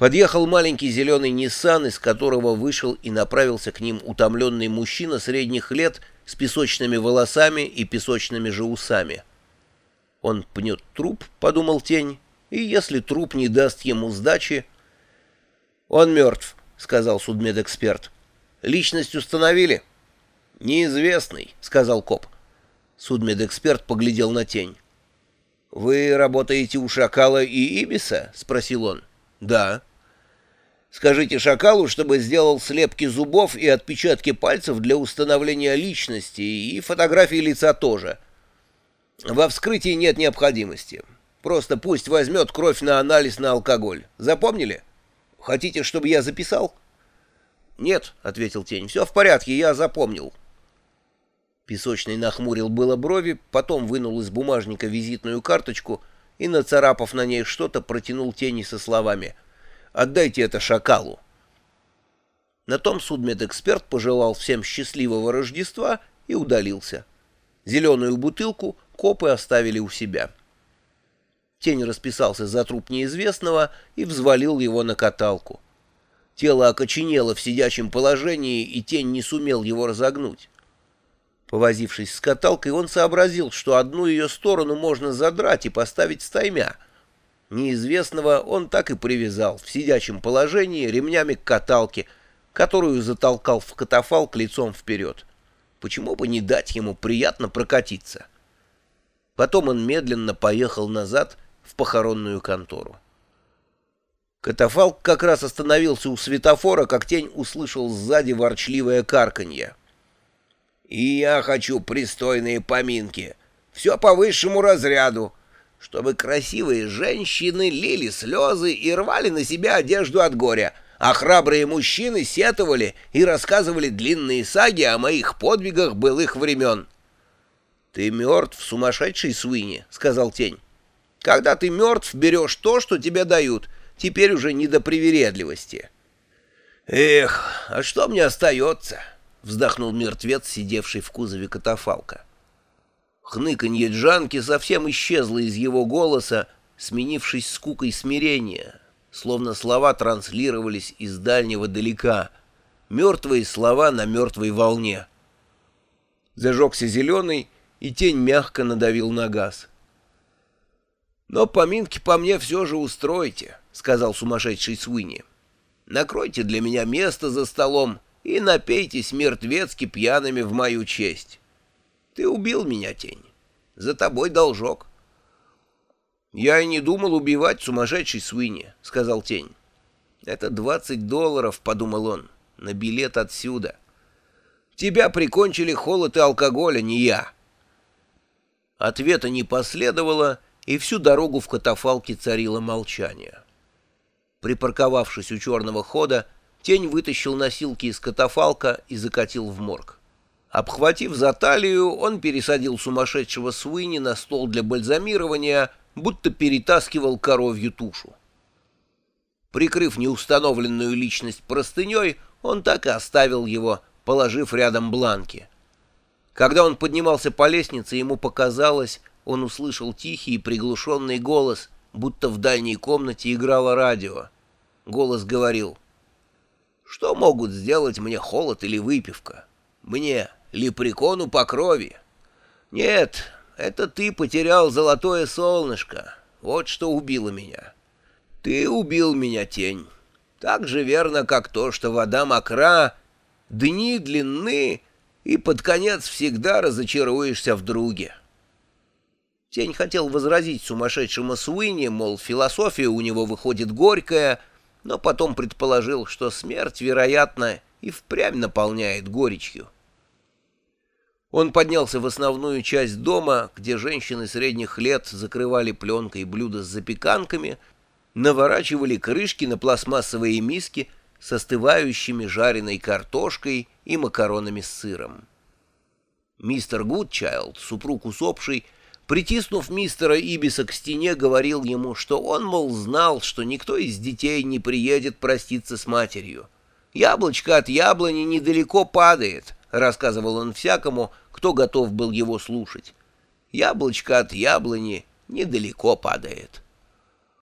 Подъехал маленький зеленый Ниссан, из которого вышел и направился к ним утомленный мужчина средних лет с песочными волосами и песочными же усами. «Он пнет труп», — подумал тень, — «и если труп не даст ему сдачи...» «Он мертв», — сказал судмедэксперт. «Личность установили?» «Неизвестный», — сказал коп. Судмедэксперт поглядел на тень. «Вы работаете у Шакала и Ибиса?» — спросил он. «Да». Скажите Шакалу, чтобы сделал слепки зубов и отпечатки пальцев для установления личности, и фотографии лица тоже. Во вскрытии нет необходимости. Просто пусть возьмет кровь на анализ на алкоголь. Запомнили? Хотите, чтобы я записал? Нет, — ответил Тень, — все в порядке, я запомнил. Песочный нахмурил было брови, потом вынул из бумажника визитную карточку и, нацарапав на ней что-то, протянул Тени со словами — Отдайте это шакалу. На том судмедэксперт пожелал всем счастливого Рождества и удалился. Зеленую бутылку копы оставили у себя. Тень расписался за труп неизвестного и взвалил его на каталку. Тело окоченело в сидячем положении, и тень не сумел его разогнуть. Повозившись с каталкой, он сообразил, что одну ее сторону можно задрать и поставить стаймя — Неизвестного он так и привязал в сидячем положении ремнями к каталке, которую затолкал в катафалк лицом вперед. Почему бы не дать ему приятно прокатиться? Потом он медленно поехал назад в похоронную контору. Катафалк как раз остановился у светофора, как тень услышал сзади ворчливое карканье. «И я хочу пристойные поминки. Все по высшему разряду чтобы красивые женщины лили слезы и рвали на себя одежду от горя, а храбрые мужчины сетовали и рассказывали длинные саги о моих подвигах былых времен. — Ты мертв, сумасшедший Суини, — сказал тень. — Когда ты мертв, берешь то, что тебе дают, теперь уже не до привередливости. — Эх, а что мне остается? — вздохнул мертвец, сидевший в кузове катафалка. — Хныканье Джанки совсем исчезло из его голоса, сменившись скукой смирения, словно слова транслировались из дальнего далека, мертвые слова на мертвой волне. Зажегся зеленый, и тень мягко надавил на газ. «Но поминки по мне все же устройте», — сказал сумасшедший Суини. «Накройте для меня место за столом и напейтесь мертвецки пьяными в мою честь». Ты убил меня, тень. За тобой должок. Я и не думал убивать сумасшедший Суини, сказал тень. Это двадцать долларов, подумал он, на билет отсюда. Тебя прикончили холод и алкоголь, а не я. Ответа не последовало, и всю дорогу в катафалке царило молчание. Припарковавшись у черного хода, тень вытащил носилки из катафалка и закатил в морг. Обхватив за талию, он пересадил сумасшедшего Суини на стол для бальзамирования, будто перетаскивал коровью тушу. Прикрыв неустановленную личность простыней, он так и оставил его, положив рядом бланки. Когда он поднимался по лестнице, ему показалось, он услышал тихий и приглушенный голос, будто в дальней комнате играло радио. Голос говорил, «Что могут сделать мне холод или выпивка? Мне, лепрекону по крови. Нет, это ты потерял золотое солнышко. Вот что убило меня. Ты убил меня, тень. Так же верно, как то, что вода мокра, дни длинны, и под конец всегда разочаруешься в друге. Тень хотел возразить сумасшедшему Суини, мол, философия у него выходит горькая, но потом предположил, что смерть, вероятно, и впрямь наполняет горечью. Он поднялся в основную часть дома, где женщины средних лет закрывали пленкой блюда с запеканками, наворачивали крышки на пластмассовые миски с остывающими жареной картошкой и макаронами с сыром. Мистер Гудчайлд, супруг усопший, притиснув мистера Ибиса к стене, говорил ему, что он, мол, знал, что никто из детей не приедет проститься с матерью. «Яблочко от яблони недалеко падает», — рассказывал он всякому, кто готов был его слушать. Яблочко от яблони недалеко падает.